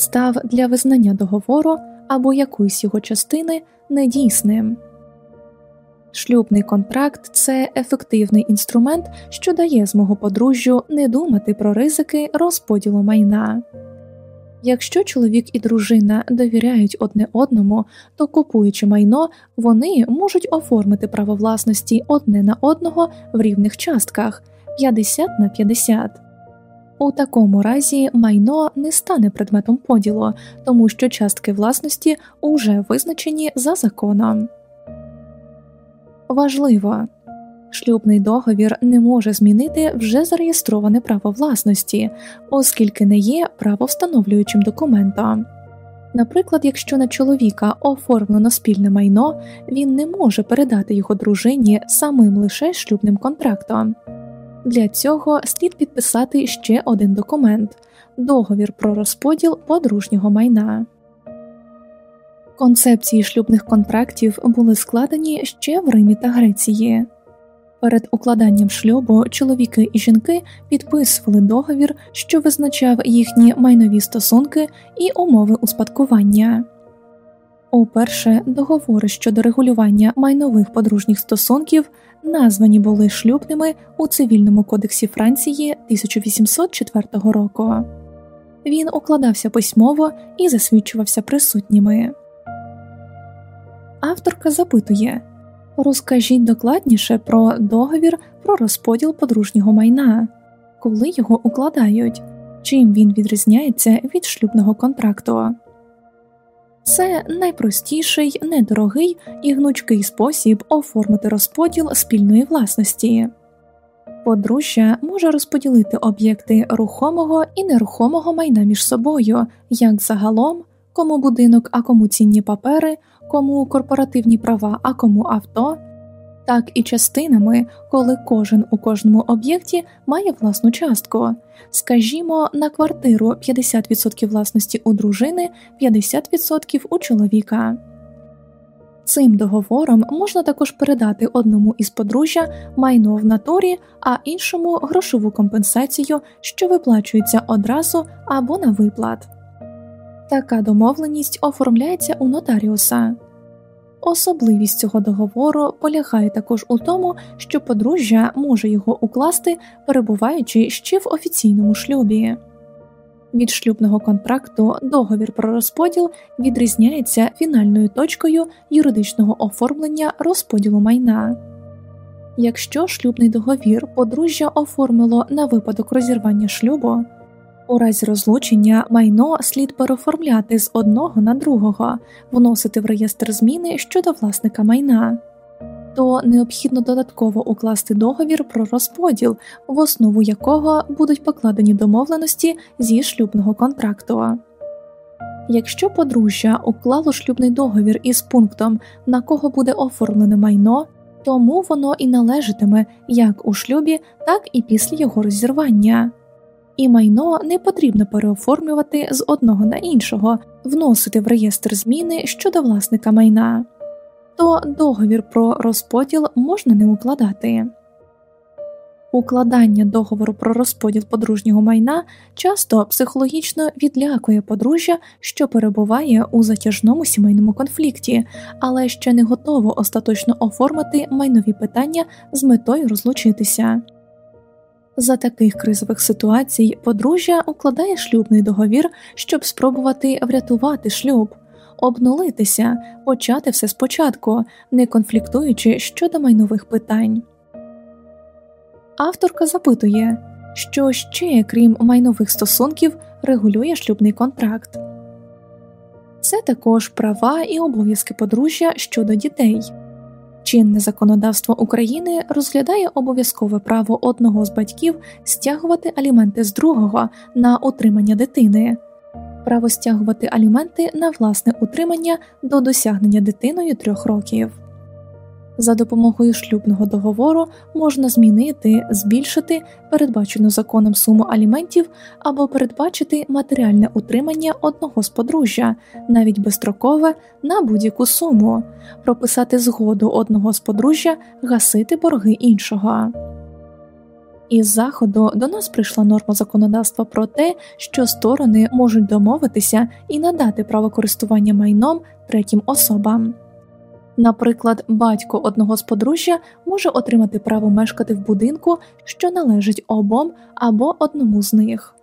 став для визнання договору або якоїсь його частини недійсним. Шлюбний контракт це ефективний інструмент, що дає змогу подружжю не думати про ризики розподілу майна. Якщо чоловік і дружина довіряють одне одному, то купуючи майно, вони можуть оформити право власності одне на одного в рівних частках 50 на 50. У такому разі майно не стане предметом поділу, тому що частки власності уже визначені за законом. Важливо шлюбний договір не може змінити вже зареєстроване право власності, оскільки не є правовстановлюючим документом. Наприклад, якщо на чоловіка оформлено спільне майно, він не може передати його дружині самим лише шлюбним контрактом. Для цього слід підписати ще один документ договір про розподіл подружнього майна. Концепції шлюбних контрактів були складені ще в Римі та Греції. Перед укладанням шлюбу чоловіки і жінки підписували договір, що визначав їхні майнові стосунки і умови успадкування. Уперше договори щодо регулювання майнових подружніх стосунків названі були шлюбними у цивільному кодексі Франції 1804 року. Він укладався письмово і засвідчувався присутніми. Авторка запитує Розкажіть докладніше про договір про розподіл подружнього майна, коли його укладають, чим він відрізняється від шлюбного контракту. Це найпростіший, недорогий і гнучкий спосіб оформити розподіл спільної власності. Подружжя може розподілити об'єкти рухомого і нерухомого майна між собою, як загалом, кому будинок, а кому цінні папери, кому корпоративні права, а кому авто, так і частинами, коли кожен у кожному об'єкті має власну частку, скажімо, на квартиру 50% власності у дружини, 50% у чоловіка. Цим договором можна також передати одному із подружжя майно в натурі, а іншому грошову компенсацію, що виплачується одразу або на виплат. Така домовленість оформляється у нотаріуса. Особливість цього договору полягає також у тому, що подружжя може його укласти, перебуваючи ще в офіційному шлюбі. Від шлюбного контракту договір про розподіл відрізняється фінальною точкою юридичного оформлення розподілу майна. Якщо шлюбний договір подружжя оформило на випадок розірвання шлюбу, у разі розлучення майно слід переоформляти з одного на другого, вносити в реєстр зміни щодо власника майна, то необхідно додатково укласти договір про розподіл, в основу якого будуть покладені домовленості зі шлюбного контракту. Якщо подружжя уклало шлюбний договір із пунктом, на кого буде оформлене майно, тому воно і належатиме як у шлюбі, так і після його розірвання і майно не потрібно переоформлювати з одного на іншого, вносити в реєстр зміни щодо власника майна, то договір про розподіл можна не укладати. Укладання договору про розподіл подружнього майна часто психологічно відлякує подружжя, що перебуває у затяжному сімейному конфлікті, але ще не готово остаточно оформити майнові питання з метою розлучитися. За таких кризових ситуацій подружжя укладає шлюбний договір, щоб спробувати врятувати шлюб, обнулитися, почати все спочатку, не конфліктуючи щодо майнових питань. Авторка запитує, що ще, крім майнових стосунків, регулює шлюбний контракт. Це також права і обов'язки подружжя щодо дітей. Чинне законодавство України розглядає обов'язкове право одного з батьків стягувати аліменти з другого на утримання дитини, право стягувати аліменти на власне утримання до досягнення дитиною трьох років. За допомогою шлюбного договору можна змінити, збільшити передбачену законом суму аліментів або передбачити матеріальне утримання одного з подружжя, навіть безстрокове на будь-яку суму, прописати згоду одного з подружжя, гасити борги іншого. Із заходу до нас прийшла норма законодавства про те, що сторони можуть домовитися і надати право користування майном третім особам. Наприклад, батько одного з подружжя може отримати право мешкати в будинку, що належить обом або одному з них.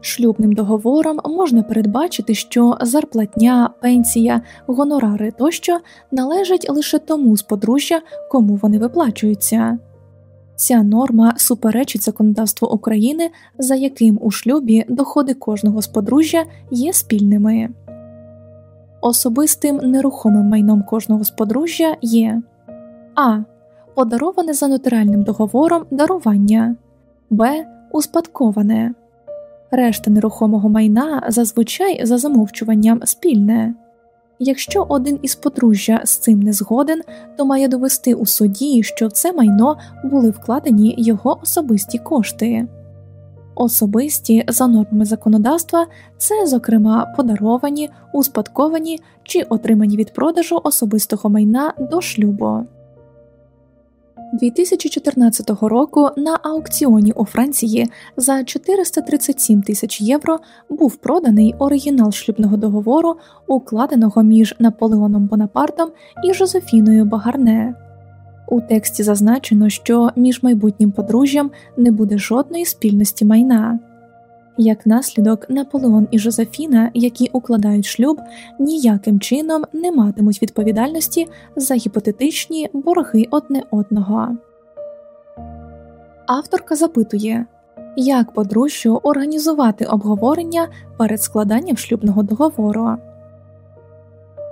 Шлюбним договором можна передбачити, що зарплатня, пенсія, гонорари тощо належать лише тому з подружжя, кому вони виплачуються. Ця норма суперечить законодавству України, за яким у шлюбі доходи кожного з подружжя є спільними. Особистим нерухомим майном кожного з подружжя є а. Подароване за нотаріальним договором дарування, б. Успадковане. Решта нерухомого майна зазвичай за замовчуванням спільне. Якщо один із подружжя з цим не згоден, то має довести у суді, що в це майно були вкладені його особисті кошти. Особисті за нормами законодавства це, зокрема, подаровані, успадковані чи отримані від продажу особистого майна до шлюбу. 2014 року на аукціоні у Франції за 437 тисяч євро був проданий оригінал шлюбного договору, укладеного між Наполеоном Бонапартом і Жозефіною Багарне. У тексті зазначено, що між майбутнім подружжям не буде жодної спільності майна. Як наслідок, Наполеон і Жозефіна, які укладають шлюб, ніяким чином не матимуть відповідальності за гіпотетичні борги одне одного. Авторка запитує, як подружжю організувати обговорення перед складанням шлюбного договору.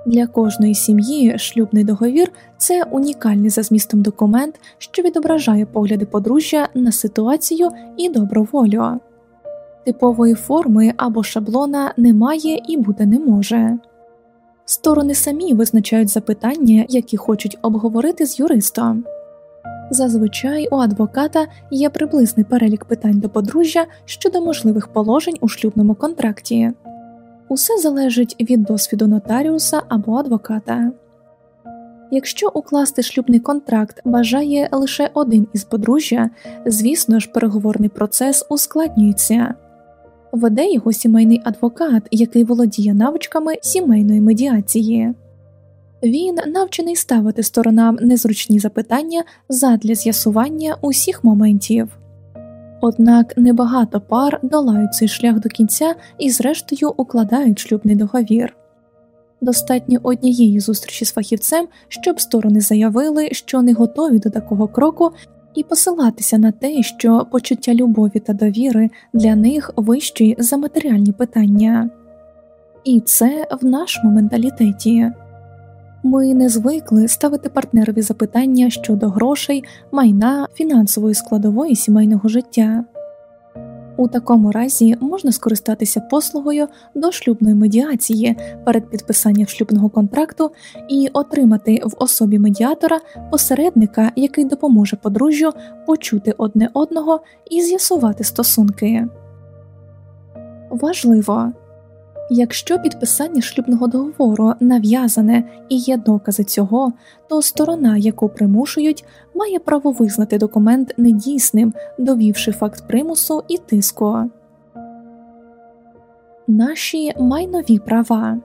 Для кожної сім'ї шлюбний договір це унікальний за змістом документ, що відображає погляди подружжя на ситуацію і доброволю. Типової форми або шаблона немає і бути не може. Сторони самі визначають запитання, які хочуть обговорити з юристом. Зазвичай у адвоката є приблизний перелік питань до подружжя щодо можливих положень у шлюбному контракті. Усе залежить від досвіду нотаріуса або адвоката. Якщо укласти шлюбний контракт бажає лише один із подружжя, звісно ж, переговорний процес ускладнюється веде його сімейний адвокат, який володіє навичками сімейної медіації. Він навчений ставити сторонам незручні запитання задля з'ясування усіх моментів. Однак небагато пар долають цей шлях до кінця і, зрештою, укладають шлюбний договір. Достатньо однієї зустрічі з фахівцем, щоб сторони заявили, що не готові до такого кроку і посилатися на те, що почуття любові та довіри для них вищі за матеріальні питання, і це в нашому менталітеті. Ми не звикли ставити партнерові запитання щодо грошей, майна, фінансової складової сімейного життя. У такому разі можна скористатися послугою до шлюбної медіації перед підписанням шлюбного контракту і отримати в особі медіатора посередника, який допоможе подружжю почути одне одного і з'ясувати стосунки. Важливо Якщо підписання шлюбного договору нав'язане і є докази цього, то сторона, яку примушують, має право визнати документ недійсним, довівши факт примусу і тиску. Наші майнові права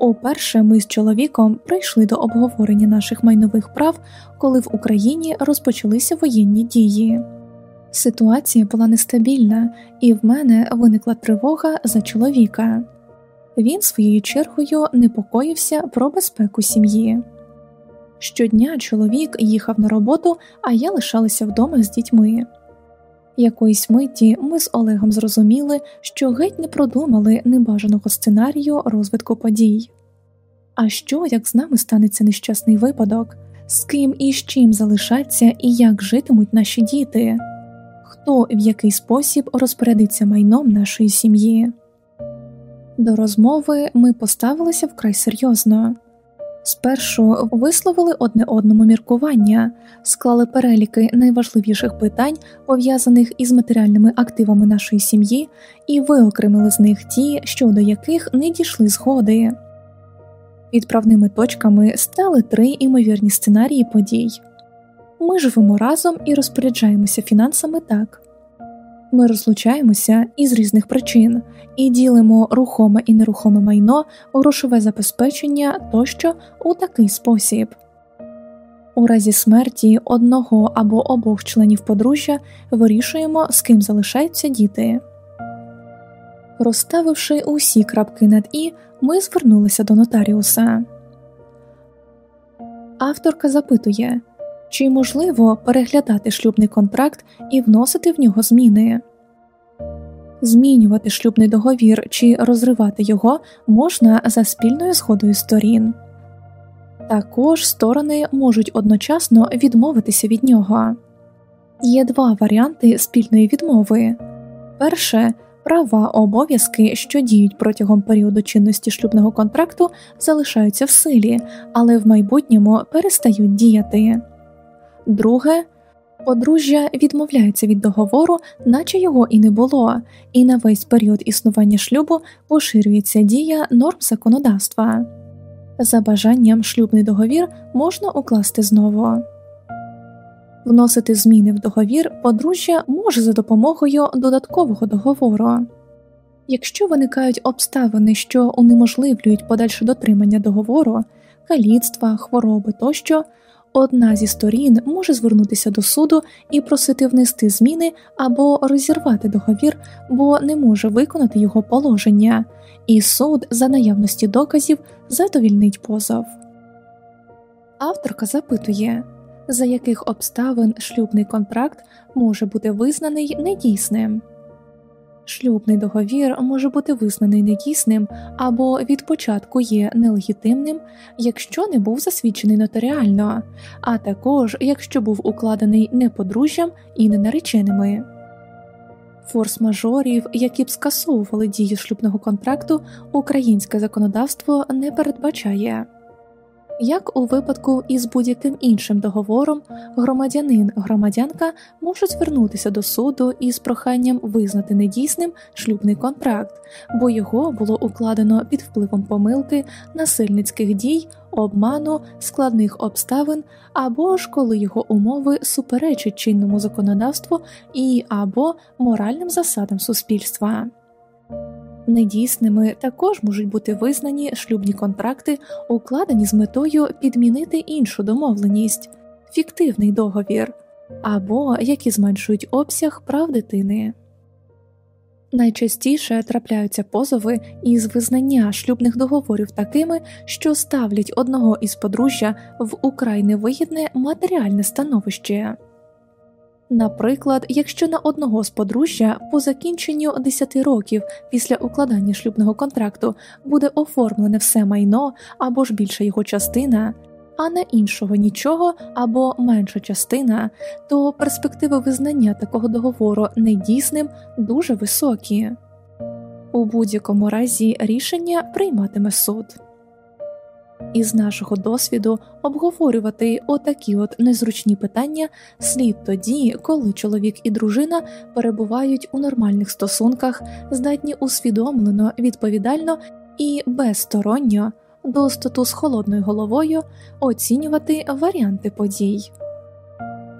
уперше ми з чоловіком прийшли до обговорення наших майнових прав, коли в Україні розпочалися воєнні дії. Ситуація була нестабільна, і в мене виникла тривога за чоловіка. Він своєю чергою непокоївся про безпеку сім'ї. Щодня чоловік їхав на роботу, а я лишалася вдома з дітьми. Якоїсь миті ми з Олегом зрозуміли, що геть не продумали небажаного сценарію розвитку подій. А що, як з нами станеться нещасний випадок, з ким і з чим залишаться і як житимуть наші діти? Хто в який спосіб розпорядиться майном нашої сім'ї. До розмови ми поставилися вкрай серйозно. Спершу висловили одне одному міркування, склали переліки найважливіших питань, пов'язаних із матеріальними активами нашої сім'ї, і виокремили з них ті, щодо яких не дійшли згоди. Відправними точками стали три імовірні сценарії подій. Ми живемо разом і розпоряджаємося фінансами так. Ми розлучаємося із різних причин і ділимо рухоме і нерухоме майно, грошове забезпечення тощо у такий спосіб. У разі смерті одного або обох членів подружжя вирішуємо, з ким залишаються діти. Розставивши усі крапки над і, ми звернулися до нотаріуса. Авторка запитує, чи можливо переглядати шлюбний контракт і вносити в нього зміни. Змінювати шлюбний договір чи розривати його можна за спільною згодою сторін. Також сторони можуть одночасно відмовитися від нього. Є два варіанти спільної відмови перше права обов'язки, що діють протягом періоду чинності шлюбного контракту, залишаються в силі, але в майбутньому перестають діяти. Друге подружжя відмовляється від договору, наче його і не було, і на весь період існування шлюбу поширюється дія норм законодавства. За бажанням шлюбний договір можна укласти знову. Вносити зміни в договір подружжя може за допомогою додаткового договору. Якщо виникають обставини, що унеможливлюють подальше дотримання договору, каліцтва, хвороби тощо, одна зі сторін може звернутися до суду і просити внести зміни або розірвати договір, бо не може виконати його положення, і суд за наявності доказів задовільнить позов. Авторка запитує за яких обставин шлюбний контракт може бути визнаний недійсним. Шлюбний договір може бути визнаний недійсним або від початку є нелегітимним, якщо не був засвідчений нотаріально, а також якщо був укладений не подружжям і не нареченими. Форс-мажорів, які б скасовували дію шлюбного контракту, українське законодавство не передбачає. Як у випадку із будь-яким іншим договором, громадянин громадянка можуть звернутися до суду із проханням визнати недійсним шлюбний контракт, бо його було укладено під впливом помилки, насильницьких дій, обману, складних обставин або ж коли його умови суперечать чинному законодавству і або моральним засадам суспільства. Недійсними також можуть бути визнані шлюбні контракти, укладені з метою підмінити іншу домовленість, фіктивний договір або які зменшують обсяг прав дитини. Найчастіше трапляються позови із визнання шлюбних договорів такими, що ставлять одного із подружжя в украй невигідне матеріальне становище. Наприклад, якщо на одного з подружжя по закінченню 10 років після укладання шлюбного контракту буде оформлене все майно або ж більша його частина, а на іншого нічого або менша частина, то перспективи визнання такого договору недійсним дуже високі. У будь-якому разі рішення прийматиме суд. Із нашого досвіду обговорювати отакі от незручні питання слід тоді, коли чоловік і дружина перебувають у нормальних стосунках, здатні усвідомлено, відповідально і безсторонньо, достату з холодною головою оцінювати варіанти подій.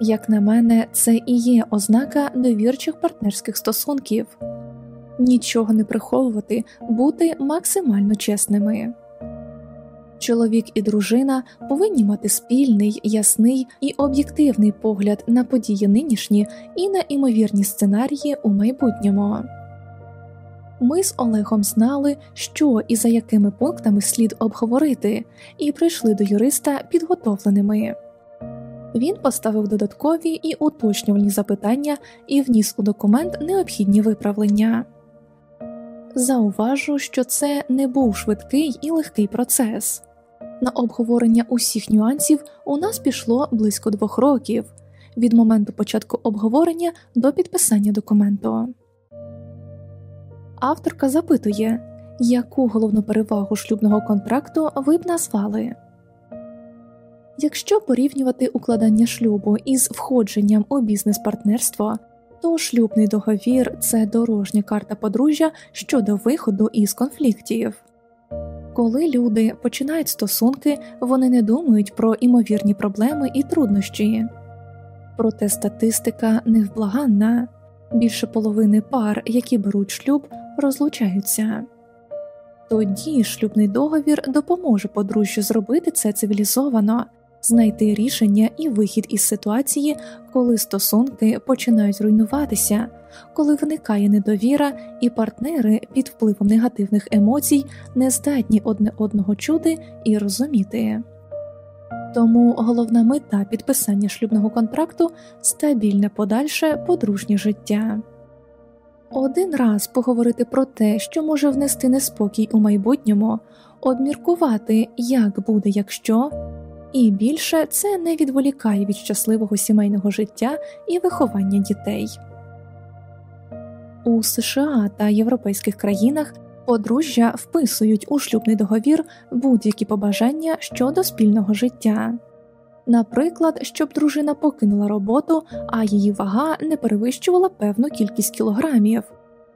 Як на мене, це і є ознака довірчих партнерських стосунків нічого не приховувати, бути максимально чесними. Чоловік і дружина повинні мати спільний, ясний і об'єктивний погляд на події нинішні і на імовірні сценарії у майбутньому. Ми з Олегом знали, що і за якими пунктами слід обговорити, і прийшли до юриста підготовленими. Він поставив додаткові і уточнювальні запитання і вніс у документ необхідні виправлення. Зауважу, що це не був швидкий і легкий процес. На обговорення усіх нюансів у нас пішло близько двох років від моменту початку обговорення до підписання документу. Авторка запитує, яку головну перевагу шлюбного контракту ви б назвали. Якщо порівнювати укладання шлюбу із входженням у бізнес-партнерство, то шлюбний договір це дорожня карта подружжя щодо виходу із конфліктів. Коли люди починають стосунки, вони не думають про імовірні проблеми і труднощі. Проте статистика невблаганна більше половини пар, які беруть шлюб, розлучаються. Тоді шлюбний договір допоможе подружжю зробити це цивілізовано, знайти рішення і вихід із ситуації, коли стосунки починають руйнуватися, коли виникає недовіра, і партнери під впливом негативних емоцій не здатні одне одного чути і розуміти. Тому головна мета підписання шлюбного контракту стабільне подальше подружнє життя. Один раз поговорити про те, що може внести неспокій у майбутньому, обміркувати, як буде, якщо, і більше це не відволікає від щасливого сімейного життя і виховання дітей. У США та європейських країнах подружжя вписують у шлюбний договір будь-які побажання щодо спільного життя. Наприклад, щоб дружина покинула роботу, а її вага не перевищувала певну кількість кілограмів,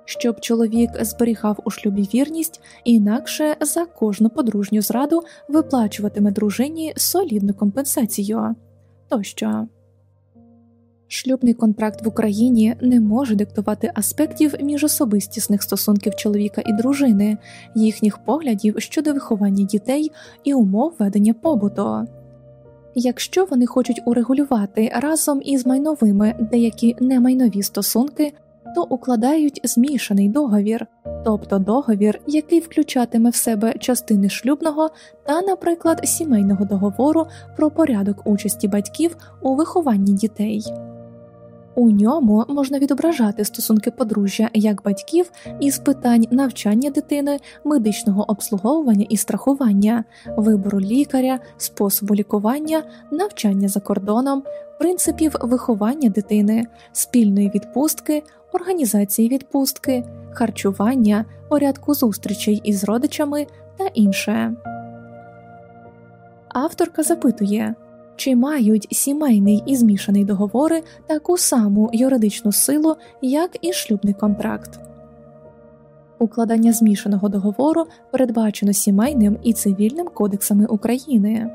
щоб чоловік зберігав у шлюбі вірність, інакше за кожну подружню зраду виплачуватиме дружині солідну компенсацію тощо. Шлюбний контракт в Україні не може диктувати аспектів міжособистісних стосунків чоловіка і дружини, їхніх поглядів щодо виховання дітей і умов ведення побуту. Якщо вони хочуть урегулювати разом із майновими деякі немайнові стосунки, то укладають змішаний договір, тобто договір, який включатиме в себе частини шлюбного та, наприклад, сімейного договору про порядок участі батьків у вихованні дітей. У ньому можна відображати стосунки подружжя як батьків із питань навчання дитини, медичного обслуговування і страхування, вибору лікаря, способу лікування, навчання за кордоном, принципів виховання дитини, спільної відпустки, організації відпустки, харчування, порядку зустрічей із родичами та інше. Авторка запитує чи мають сімейний і змішаний договори таку саму юридичну силу, як і шлюбний контракт. Укладання змішаного договору передбачено сімейним і цивільним кодексами України.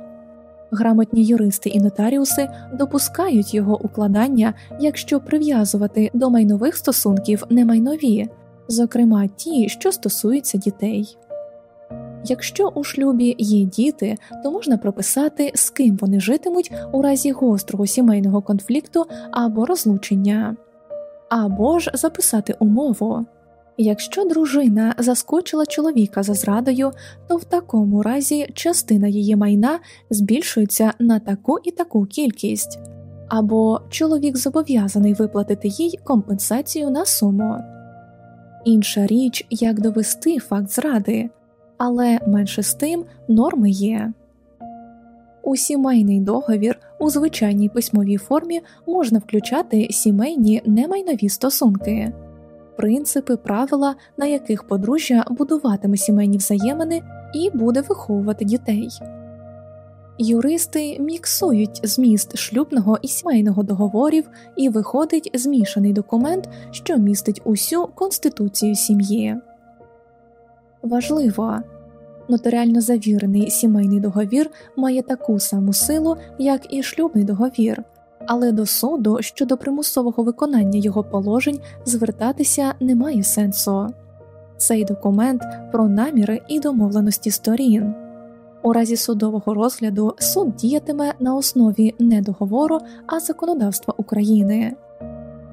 Грамотні юристи і нотаріуси допускають його укладання, якщо прив'язувати до майнових стосунків немайнові, зокрема ті, що стосуються дітей. Якщо у шлюбі є діти, то можна прописати, з ким вони житимуть у разі гострого сімейного конфлікту або розлучення, або ж записати умову. Якщо дружина заскочила чоловіка за зрадою, то в такому разі частина її майна збільшується на таку і таку кількість, або чоловік зобов'язаний виплатити їй компенсацію на суму. Інша річ, як довести факт зради але менше з тим норми є. У сімейний договір у звичайній письмовій формі можна включати сімейні немайнові стосунки, принципи, правила, на яких подружжя будуватиме сімейні взаємини і буде виховувати дітей. Юристи міксують зміст шлюбного і сімейного договорів і виходить змішаний документ, що містить усю конституцію сім'ї. Важливо нотаріально завірений сімейний договір має таку саму силу, як і шлюбний договір, але до суду щодо примусового виконання його положень звертатися немає сенсу. Цей документ про наміри і домовленості сторін. У разі судового розгляду суд діятиме на основі не договору, а законодавства України.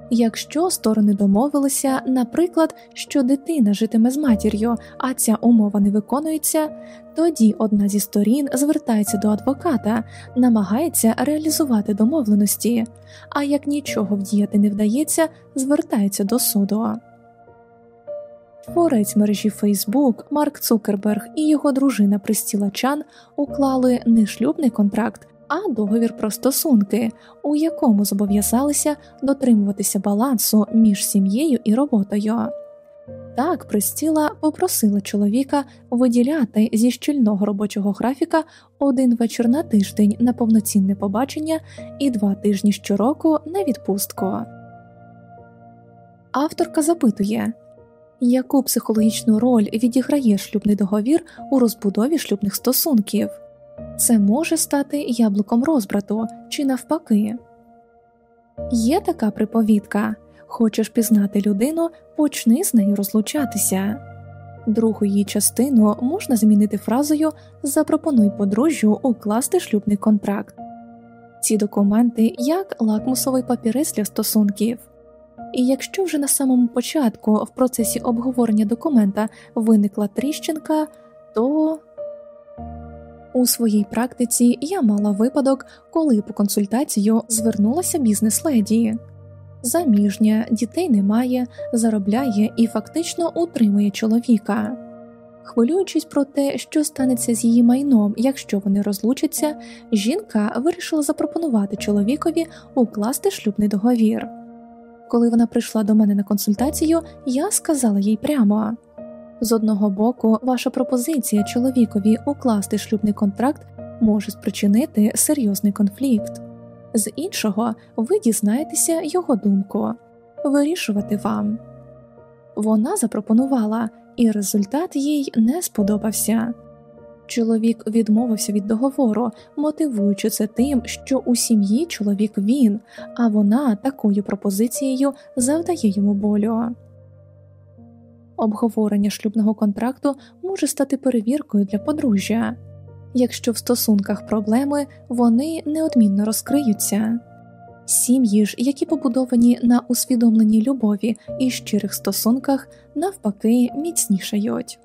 Якщо сторони домовилися, наприклад, що дитина житиме з матір'ю, а ця умова не виконується, тоді одна зі сторін звертається до адвоката, намагається реалізувати домовленості, а як нічого вдіяти не вдається, звертається до суду. Творець мережі Фейсбук Марк Цукерберг і його дружина Пристіла Чан уклали не шлюбний контракт, а договір про стосунки, у якому зобов'язалися дотримуватися балансу між сім'єю і роботою. Так Пристіла попросила чоловіка виділяти зі щільного робочого графіка один вечір на тиждень на повноцінне побачення і два тижні щороку на відпустку. Авторка запитує, яку психологічну роль відіграє шлюбний договір у розбудові шлюбних стосунків. Це може стати яблуком розбрату чи навпаки. Є така приповідка хочеш пізнати людину, почни з нею розлучатися. Другу її частину можна змінити фразою Запропонуй подружжю укласти шлюбний контракт. Ці документи як лакмусовий папірець для стосунків. І якщо вже на самому початку в процесі обговорення документа виникла тріщинка, то у своїй практиці я мала випадок, коли по консультацію звернулася бізнес-леді. Заміжня, дітей немає, заробляє і фактично утримує чоловіка. Хвилюючись про те, що станеться з її майном, якщо вони розлучаться, жінка вирішила запропонувати чоловікові укласти шлюбний договір. Коли вона прийшла до мене на консультацію, я сказала їй прямо з одного боку, ваша пропозиція чоловікові укласти шлюбний контракт може спричинити серйозний конфлікт, з іншого, ви дізнаєтеся його думку вирішувати вам. Вона запропонувала, і результат їй не сподобався. Чоловік відмовився від договору, мотивуючи це тим, що у сім'ї чоловік він, а вона такою пропозицією завдає йому болю. Обговорення шлюбного контракту може стати перевіркою для подружжя. Якщо в стосунках проблеми, вони неодмінно розкриються. Сім'ї ж, які побудовані на усвідомленій любові і щирих стосунках, навпаки, міцнішають.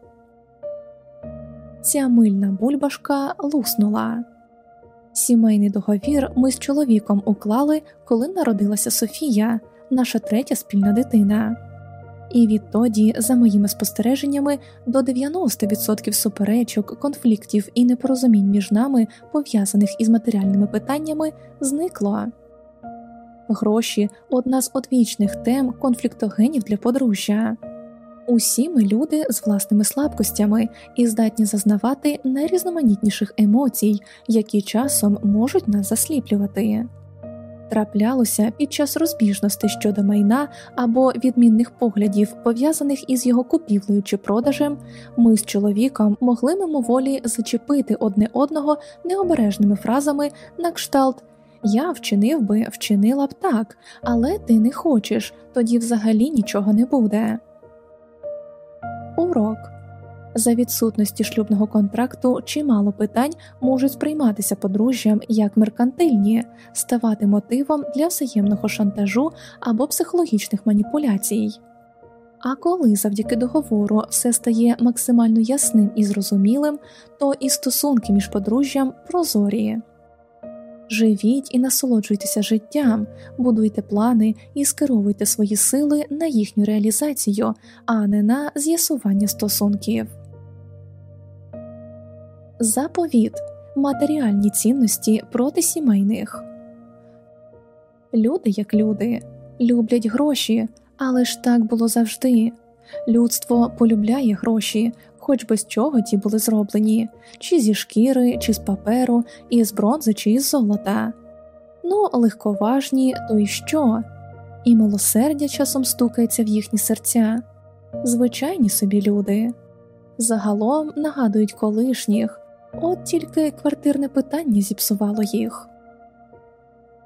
Ця мильна бульбашка луснула. Сімейний договір ми з чоловіком уклали, коли народилася Софія, наша третя спільна дитина. І відтоді, за моїми спостереженнями, до 90% суперечок, конфліктів і непорозумінь між нами, пов'язаних із матеріальними питаннями, зникло. Гроші одна з одвічних тем конфліктогенів для подружжя. Усі ми люди з власними слабкостями і здатні зазнавати найрізноманітніших емоцій, які часом можуть нас засліплювати. Траплялося під час розбіжностей щодо майна або відмінних поглядів, пов'язаних із його купівлею чи продажем, ми з чоловіком могли мимоволі зачепити одне одного необережними фразами на кшталт Я вчинив би, вчинила б так, але ти не хочеш, тоді взагалі нічого не буде. Урок за відсутності шлюбного контракту чимало питань можуть сприйматися подружжям як меркантильні, ставати мотивом для взаємного шантажу або психологічних маніпуляцій. А коли завдяки договору все стає максимально ясним і зрозумілим, то і стосунки між подружжям прозорі. Живіть і насолоджуйтеся життям, будуйте плани і скеровуйте свої сили на їхню реалізацію, а не на з'ясування стосунків. Заповіт матеріальні цінності проти сімейних. Люди, як люди, люблять гроші, але ж так було завжди. Людство полюбляє гроші, хоч без чого ті були зроблені, чи зі шкіри, чи з паперу, із бронзи, чи із золота. Ну, легковажні, то й що? І милосердя часом стукається в їхні серця. Звичайні собі люди. Загалом нагадують колишніх, от тільки квартирне питання зіпсувало їх.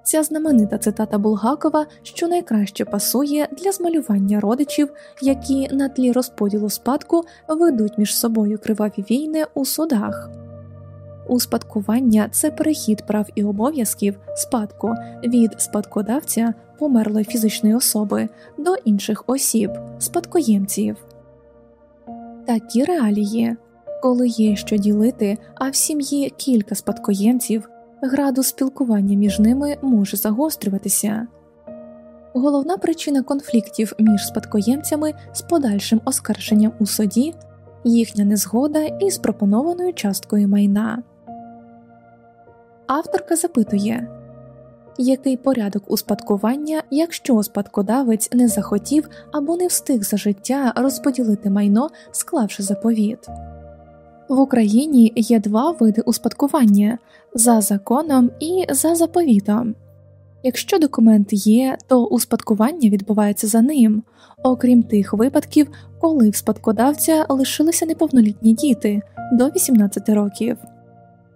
Ця знаменита цитата Булгакова, що найкраще пасує для змалювання родичів, які на тлі розподілу спадку ведуть між собою криваві війни у судах. Успадкування це перехід прав і обов'язків спадку від спадкодавця померлої фізичної особи до інших осіб, спадкоємців. Такі реалії, коли є що ділити, а в сім'ї кілька спадкоємців, градус спілкування між ними може загострюватися. Головна причина конфліктів між спадкоємцями з подальшим оскарженням у суді їхня незгода із пропонованою часткою майна. Авторка запитує який порядок успадкування, якщо спадкодавець не захотів або не встиг за життя розподілити майно, склавши заповіт. В Україні є два види успадкування за законом і за заповітом. Якщо документ є, то успадкування відбувається за ним, окрім тих випадків, коли в спадкодавця лишилися неповнолітні діти до 18 років.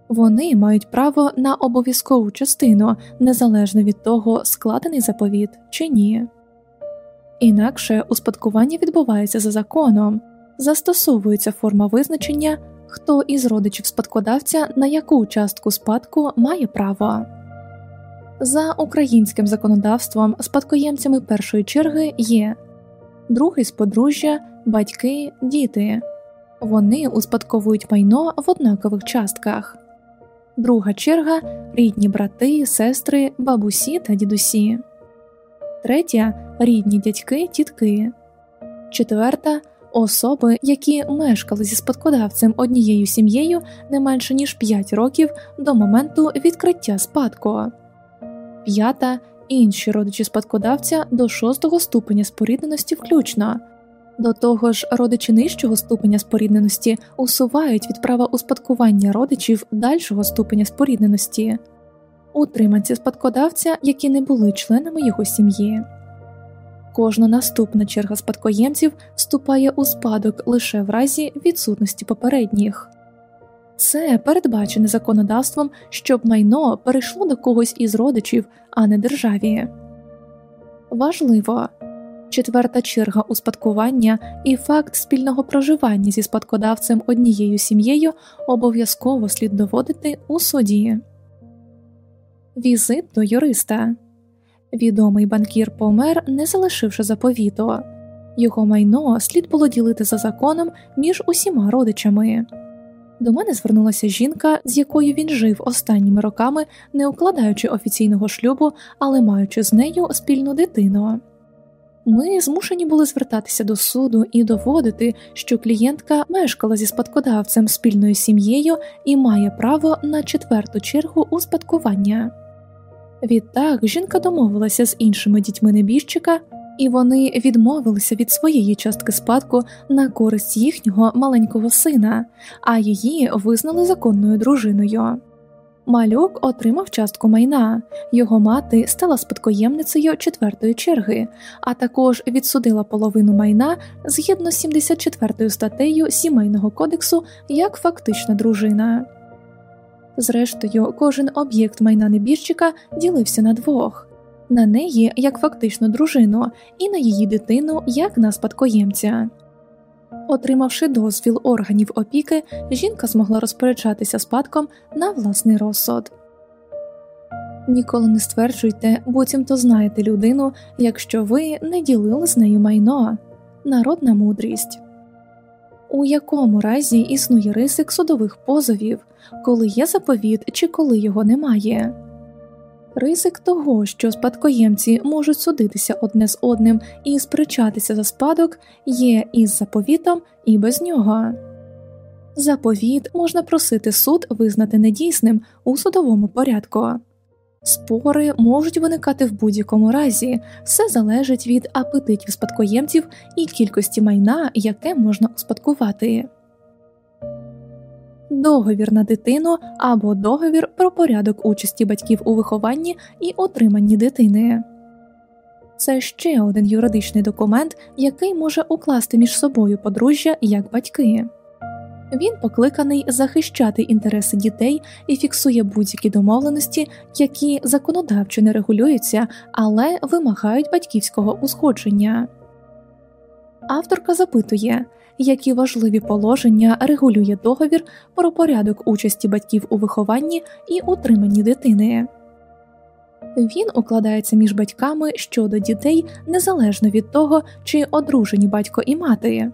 Вони мають право на обов'язкову частину незалежно від того, складений заповіт чи ні. Інакше успадкування відбувається за законом, застосовується форма визначення, хто із родичів спадкодавця на яку частку спадку має право. За українським законодавством спадкоємцями першої черги є другий з подружжя, батьки, діти. Вони успадковують майно в однакових частках. Друга черга рідні брати, сестри, бабусі та дідусі, третя рідні дядьки, тітки, четверта особи, які мешкали зі спадкодавцем однією сім'єю не менше ніж 5 років до моменту відкриття спадку, п'ята інші родичі спадкодавця до шостого ступеня спорідненості включно. До того ж, родичі нижчого ступеня спорідненості усувають від права успадкування родичів дальшого ступеня спорідненості, утриманці спадкодавця, які не були членами його сім'ї. Кожна наступна черга спадкоємців вступає у спадок лише в разі відсутності попередніх. Це передбачене законодавством, щоб майно перейшло до когось із родичів, а не державі. Важливо четверта черга успадкування і факт спільного проживання зі спадкодавцем однією сім'єю обов'язково слід доводити у суді. Візит до юриста відомий банкір помер, не залишивши заповіту. Його майно слід було ділити за законом між усіма родичами. До мене звернулася жінка, з якою він жив останніми роками, не укладаючи офіційного шлюбу, але маючи з нею спільну дитину. Ми змушені були звертатися до суду і доводити, що клієнтка мешкала зі спадкодавцем спільною сім'єю і має право на четверту чергу у спадкування. Відтак жінка домовилася з іншими дітьми небіжчика, і вони відмовилися від своєї частки спадку на користь їхнього маленького сина, а її визнали законною дружиною. Малюк отримав частку майна, його мати стала спадкоємницею четвертої черги, а також відсудила половину майна згідно з 74 статтею Сімейного кодексу як фактична дружина. Зрештою, кожен об'єкт майна небіжчика ділився на двох на неї як фактичну дружину, і на її дитину як на спадкоємця. Отримавши дозвіл органів опіки, жінка змогла розпоряджатися спадком на власний розсуд. Ніколи не стверджуйте, буцімто знаєте людину, якщо ви не ділили з нею майно, народна мудрість. У якому разі існує ризик судових позовів, коли є заповіт чи коли його немає? Ризик того, що спадкоємці можуть судитися одне з одним і сперечатися за спадок, є із заповітом і без нього. Заповіт можна просити суд визнати недійсним у судовому порядку. Спори можуть виникати в будь-якому разі, все залежить від апетитів спадкоємців і кількості майна, яке можна успадкувати. Договір на дитину або договір про порядок участі батьків у вихованні і отриманні дитини. Це ще один юридичний документ, який може укласти між собою подружжя як батьки. Він покликаний захищати інтереси дітей і фіксує будь-які домовленості, які законодавчо не регулюються, але вимагають батьківського узгодження. Авторка запитує, які важливі положення регулює договір про порядок участі батьків у вихованні і утриманні дитини. Він укладається між батьками щодо дітей незалежно від того, чи одружені батько і мати.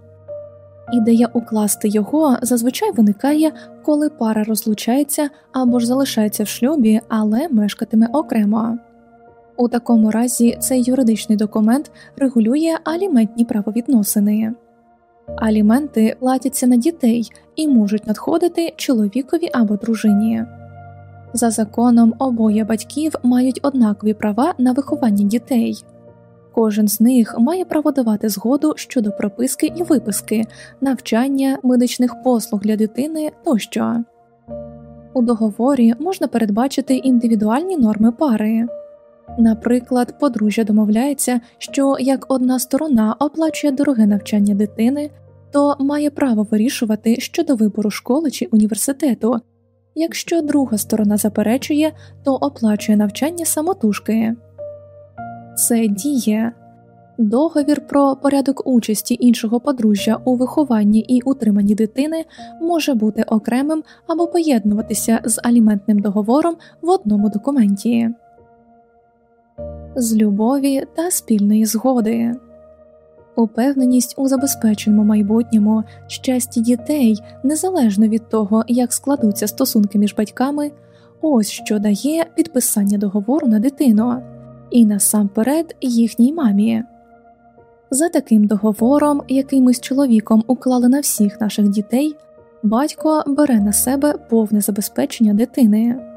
Ідея укласти його зазвичай виникає, коли пара розлучається або ж залишається в шлюбі, але мешкатиме окремо. У такому разі цей юридичний документ регулює аліментні правовідносини. Аліменти платяться на дітей і можуть надходити чоловікові або дружині. За законом обоє батьків мають однакові права на виховання дітей. Кожен з них має право давати згоду щодо прописки і виписки, навчання, медичних послуг для дитини тощо. У договорі можна передбачити індивідуальні норми пари. Наприклад, подружжя домовляється, що як одна сторона оплачує дороге навчання дитини, то має право вирішувати щодо вибору школи чи університету, Якщо друга сторона заперечує, то оплачує навчання самотужки. Це діє. Договір про порядок участі іншого подружжя у вихованні і утриманні дитини може бути окремим або поєднуватися з аліментним договором в одному документі з любові та спільної згоди. Упевненість у забезпеченому майбутньому щасті дітей незалежно від того, як складуться стосунки між батьками, ось що дає підписання договору на дитину і насамперед їхній мамі. За таким договором, який ми з чоловіком уклали на всіх наших дітей, батько бере на себе повне забезпечення дитини.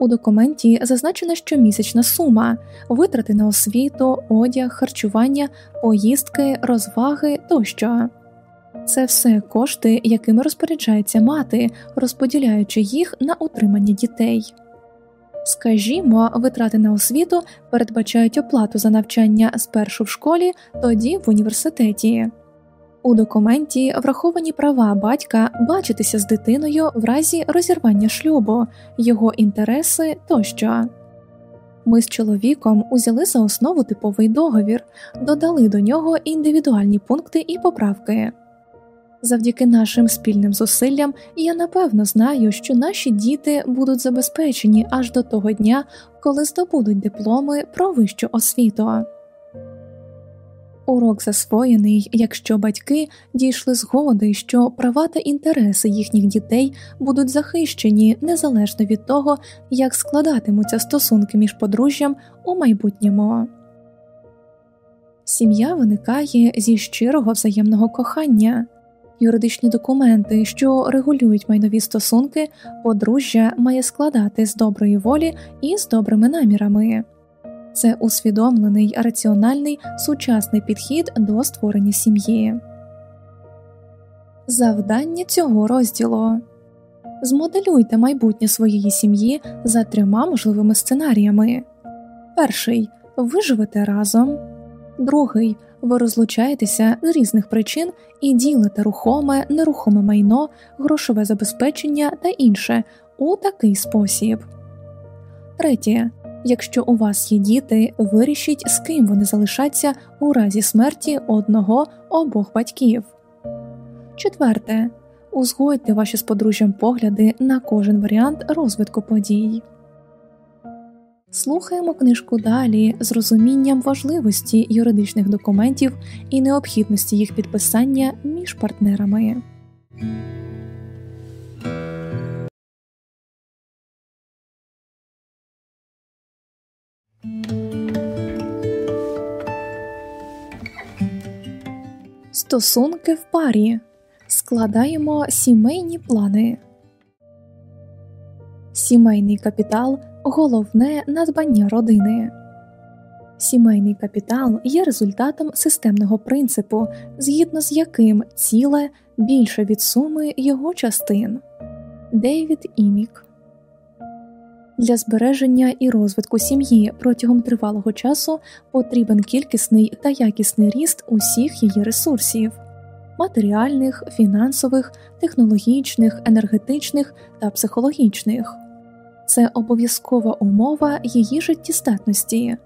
У документі зазначена щомісячна сума, витрати на освіту, одяг, харчування, поїздки, розваги тощо. Це все кошти, якими розпоряджається мати, розподіляючи їх на утримання дітей. Скажімо, витрати на освіту передбачають оплату за навчання спершу в школі, тоді в університеті. У документі враховані права батька бачитися з дитиною в разі розірвання шлюбу, його інтереси тощо. Ми з чоловіком узяли за основу типовий договір, додали до нього індивідуальні пункти і поправки. Завдяки нашим спільним зусиллям я напевно знаю, що наші діти будуть забезпечені аж до того дня, коли здобудуть дипломи про вищу освіту. Урок засвоєний, якщо батьки дійшли згоди, що права та інтереси їхніх дітей будуть захищені незалежно від того, як складатимуться стосунки між подружжям у майбутньому. Сім'я виникає зі щирого взаємного кохання. Юридичні документи, що регулюють майнові стосунки, подружжя має складати з доброї волі і з добрими намірами. Це усвідомлений раціональний сучасний підхід до створення сім'ї. Завдання цього розділу змоделюйте майбутнє своєї сім'ї за трьома можливими сценаріями. Перший ви живете разом, другий ви розлучаєтеся з різних причин і ділите рухоме, нерухоме майно, грошове забезпечення та інше у такий спосіб. Третє Якщо у вас є діти, вирішіть, з ким вони залишаться у разі смерті одного обох батьків. Четверте. Узгодьте ваші з подружжям погляди на кожен варіант розвитку подій. Слухаємо книжку далі з розумінням важливості юридичних документів і необхідності їх підписання між партнерами. Стосунки в парі складаємо сімейні плани. Сімейний капітал головне надбання родини. Сімейний капітал є результатом системного принципу, згідно з яким ціле більше від суми його частин. Дейвід Імік для збереження і розвитку сім'ї протягом тривалого часу потрібен кількісний та якісний ріст усіх її ресурсів матеріальних, фінансових, технологічних, енергетичних та психологічних. Це обов'язкова умова її життєстатності.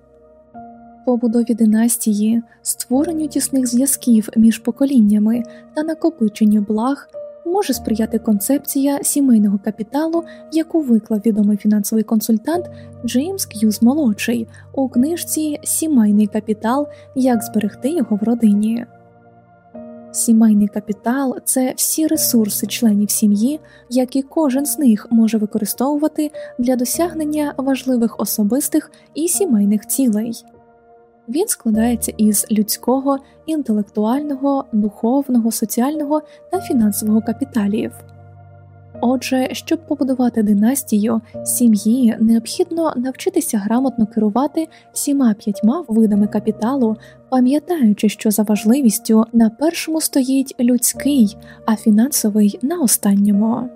Побудові династії, створенню тісних зв'язків між поколіннями та накопиченню благ може сприяти концепція сімейного капіталу, яку виклав відомий фінансовий консультант Джеймс К'юз молодший у книжці Сімейний капітал як зберегти його в родині. Сімейний капітал це всі ресурси членів сім'ї, які кожен з них може використовувати для досягнення важливих особистих і сімейних цілей. Він складається із людського, інтелектуального, духовного, соціального та фінансового капіталів. Отже, щоб побудувати династію сім'ї, необхідно навчитися грамотно керувати всіма п'ятьма видами капіталу, пам'ятаючи, що за важливістю на першому стоїть людський, а фінансовий на останньому.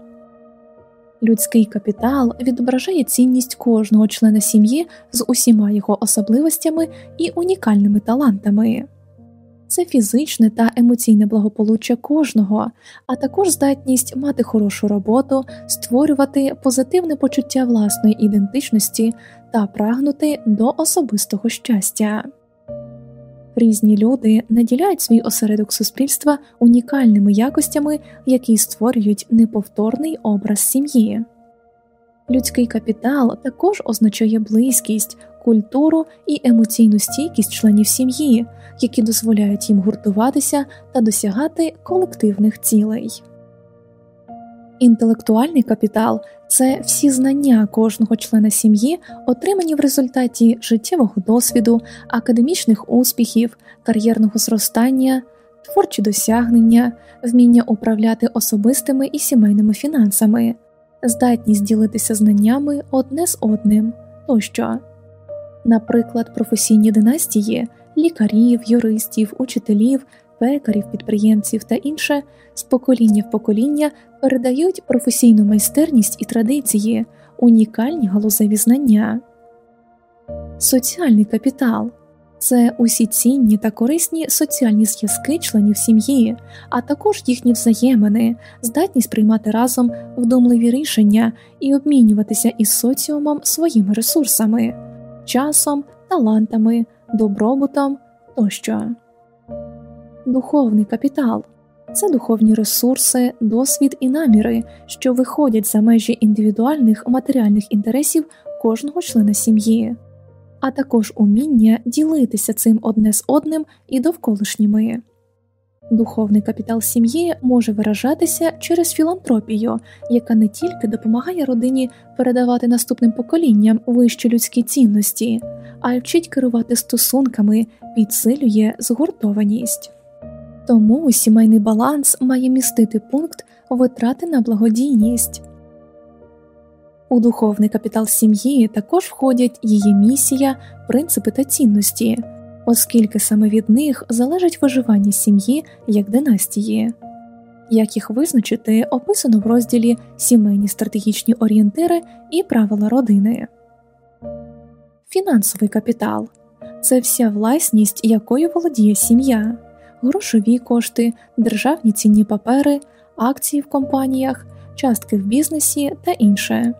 Людський капітал відображає цінність кожного члена сім'ї з усіма його особливостями і унікальними талантами. це фізичне та емоційне благополуччя кожного, а також здатність мати хорошу роботу, створювати позитивне почуття власної ідентичності та прагнути до особистого щастя. Різні люди наділяють свій осередок суспільства унікальними якостями, які створюють неповторний образ сім'ї. Людський капітал також означає близькість, культуру і емоційну стійкість членів сім'ї, які дозволяють їм гуртуватися та досягати колективних цілей. Інтелектуальний капітал це всі знання кожного члена сім'ї, отримані в результаті життєвого досвіду, академічних успіхів, кар'єрного зростання, творчі досягнення, вміння управляти особистими і сімейними фінансами, здатність ділитися знаннями одне з одним тощо. Наприклад, професійні династії лікарів, юристів, учителів, пекарів, підприємців та інше з покоління в покоління передають професійну майстерність і традиції, унікальні галузеві знання. Соціальний капітал це усі цінні та корисні соціальні зв'язки членів сім'ї, а також їхні взаємини, здатність приймати разом вдумливі рішення і обмінюватися із соціумом своїми ресурсами, часом, талантами, добробутом тощо. Духовний капітал це духовні ресурси, досвід і наміри, що виходять за межі індивідуальних матеріальних інтересів кожного члена сім'ї, а також уміння ділитися цим одне з одним і довколишніми. Духовний капітал сім'ї може виражатися через філантропію, яка не тільки допомагає родині передавати наступним поколінням вищі людські цінності, а й вчить керувати стосунками, підсилює згуртованість. Тому сімейний баланс має містити пункт витрати на благодійність. У духовний капітал сім'ї також входять її місія, принципи та цінності, оскільки саме від них залежить виживання сім'ї як династії. Як їх визначити, описано в розділі Сімейні стратегічні орієнтири і правила родини. Фінансовий капітал це вся власність, якою володіє сім'я грошові кошти, державні цінні папери, акції в компаніях, частки в бізнесі та інше.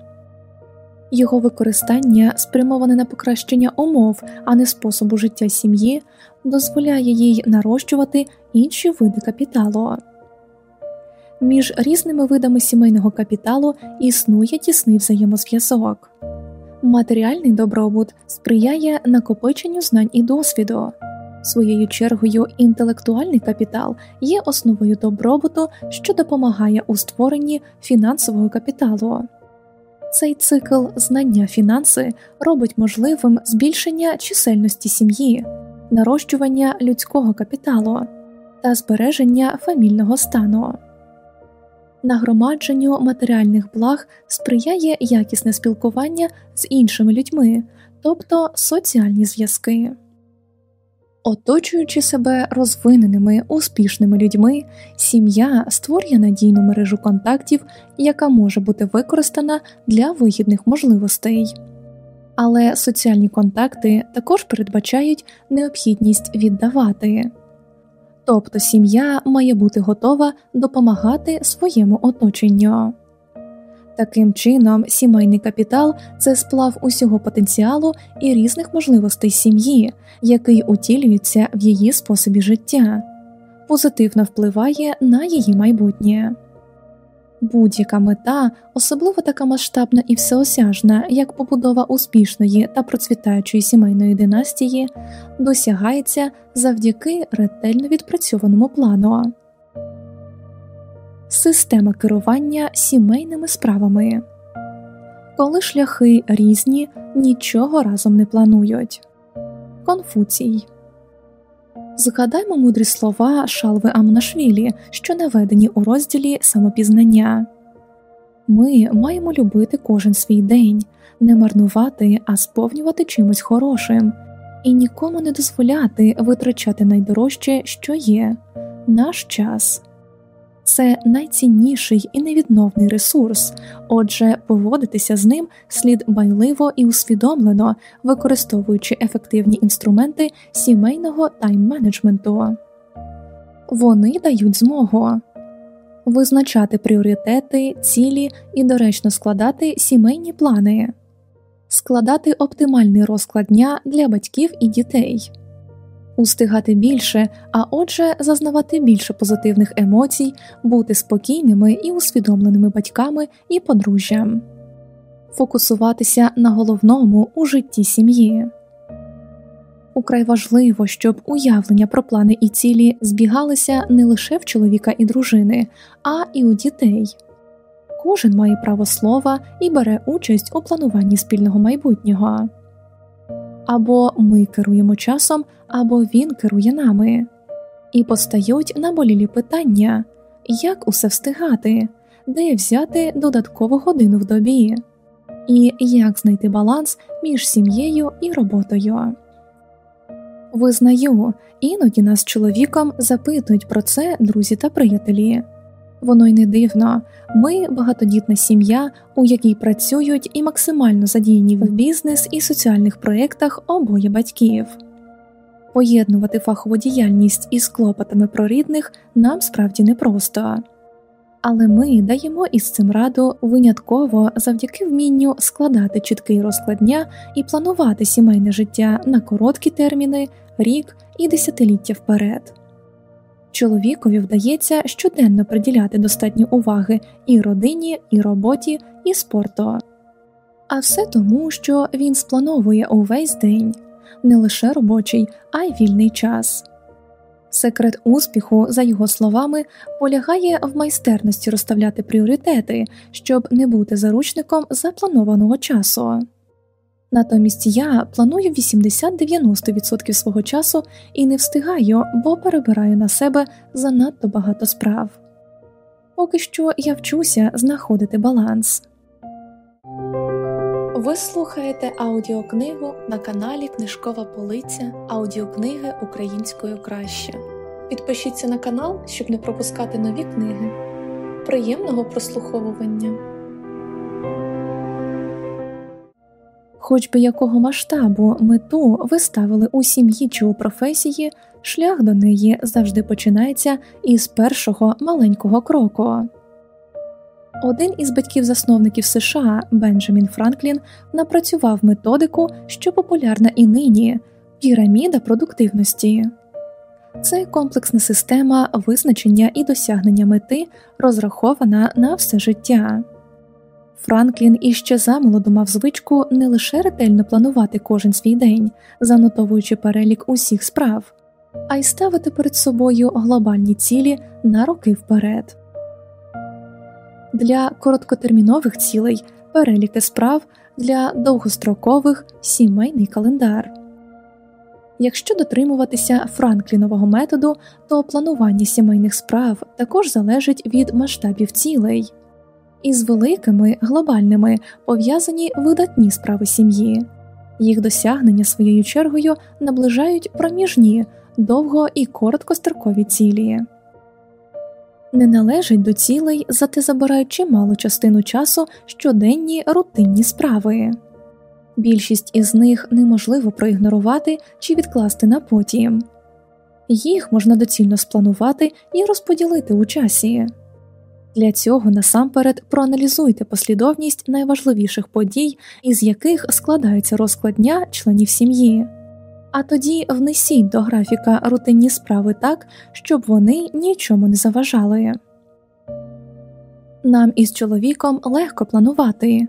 Його використання, спрямоване на покращення умов, а не способу життя сім'ї, дозволяє їй нарощувати інші види капіталу. Між різними видами сімейного капіталу існує тісний взаємозв'язок. Матеріальний добробут сприяє накопиченню знань і досвіду. Своєю чергою, інтелектуальний капітал є основою добробуту, що допомагає у створенні фінансового капіталу. Цей цикл знання фінанси робить можливим збільшення чисельності сім'ї, нарощування людського капіталу та збереження фамільного стану. Нагромадженню матеріальних благ сприяє якісне спілкування з іншими людьми, тобто соціальні зв'язки. Оточуючи себе розвиненими успішними людьми, сім'я створює надійну мережу контактів, яка може бути використана для вигідних можливостей. Але соціальні контакти також передбачають необхідність віддавати, тобто сім'я має бути готова допомагати своєму оточенню. Таким чином, сімейний капітал це сплав усього потенціалу і різних можливостей сім'ї, який утілюється в її способі життя, позитивно впливає на її майбутнє. Будь-яка мета, особливо така масштабна і всеосяжна, як побудова успішної та процвітаючої сімейної династії, досягається завдяки ретельно відпрацьованому плану. Система керування сімейними справами. Коли шляхи різні, нічого разом не планують. Конфуцій. Згадаймо мудрі слова Шалви Амнашвілі, що наведені у розділі самопізнання Ми маємо любити кожен свій день, не марнувати, а сповнювати чимось хорошим, і нікому не дозволяти витрачати найдорожче, що є наш час це найцінніший і невідновний ресурс, отже, поводитися з ним слід байливо і усвідомлено, використовуючи ефективні інструменти сімейного тайм-менеджменту. Вони дають змогу визначати пріоритети, цілі і доречно складати сімейні плани, складати оптимальний розклад дня для батьків і дітей, устигати більше, а отже, зазнавати більше позитивних емоцій, бути спокійними і усвідомленими батьками і подружжям, фокусуватися на головному у житті сім'ї. Украй важливо, щоб уявлення про плани і цілі збігалися не лише в чоловіка і дружини, а і у дітей. Кожен має право слова і бере участь у плануванні спільного майбутнього. Або ми керуємо часом, або він керує нами, і постають наболілі питання як усе встигати, де взяти додаткову годину в добі, і як знайти баланс між сім'єю і роботою. Визнаю, іноді нас чоловіком запитують про це друзі та приятелі. Воно й не дивно ми багатодітна сім'я, у якій працюють і максимально задіяні в бізнес і соціальних проєктах обоє батьків. Поєднувати фахову діяльність із клопотами про рідних нам справді непросто, але ми даємо із цим раду винятково завдяки вмінню складати чіткий розклад дня і планувати сімейне життя на короткі терміни, рік і десятиліття вперед. Чоловікові вдається щоденно приділяти достатньо уваги і родині, і роботі, і спорту, а все тому, що він сплановує увесь день не лише робочий, а й вільний час. Секрет успіху, за його словами, полягає в майстерності розставляти пріоритети, щоб не бути заручником запланованого часу. Натомість я планую 80-90% свого часу і не встигаю, бо перебираю на себе занадто багато справ. Поки що я вчуся знаходити баланс. Ви слухаєте аудіокнигу на каналі Книжкова Полиця аудіокниги українською краще. Підпишіться на канал, щоб не пропускати нові книги. Приємного прослуховування! Хоч би якого масштабу мету ви ставили у сім'ї чи у професії, шлях до неї завжди починається із першого маленького кроку. Один із батьків-засновників США Бенджамін Франклін напрацював методику, що популярна і нині піраміда продуктивності. Це комплексна система визначення і досягнення мети, розрахована на все життя. Франклін іще замолоду мав звичку не лише ретельно планувати кожен свій день, занотовуючи перелік усіх справ, а й ставити перед собою глобальні цілі на роки вперед. Для короткотермінових цілей переліки справ для довгострокових сімейний календар. Якщо дотримуватися Франклінового методу, то планування сімейних справ також залежить від масштабів цілей із великими глобальними пов'язані видатні справи сім'ї, їх досягнення своєю чергою наближають проміжні довго і короткострокові цілі. Не належать до цілей, зате забирають чималу частину часу щоденні рутинні справи. Більшість із них неможливо проігнорувати чи відкласти на потім, їх можна доцільно спланувати і розподілити у часі. Для цього насамперед проаналізуйте послідовність найважливіших подій, із яких складається розклад дня членів сім'ї, а тоді внесіть до графіка рутинні справи так, щоб вони нічому не заважали. Нам із чоловіком легко планувати.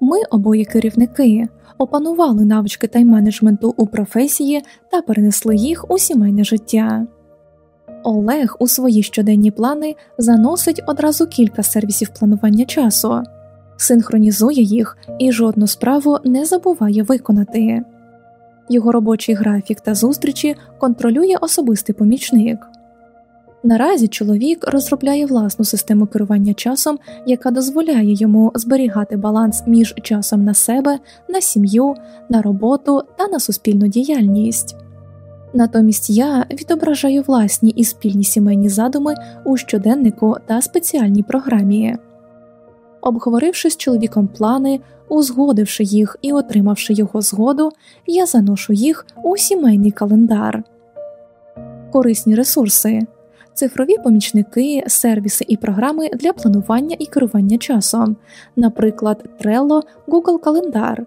Ми обоє керівники опанували навички тайм-менеджменту у професії та перенесли їх у сімейне життя. Олег у свої щоденні плани заносить одразу кілька сервісів планування часу, синхронізує їх і жодну справу не забуває виконати. Його робочий графік та зустрічі контролює особистий помічник. Наразі чоловік розробляє власну систему керування часом, яка дозволяє йому зберігати баланс між часом на себе, на сім'ю, на роботу та на суспільну діяльність. Натомість я відображаю власні і спільні сімейні задуми у щоденнику та спеціальній програмі. Обговоривши з чоловіком плани, узгодивши їх і отримавши його згоду, я заношу їх у сімейний календар. Корисні ресурси цифрові помічники, сервіси і програми для планування і керування часом, наприклад, Trello, Google Календар,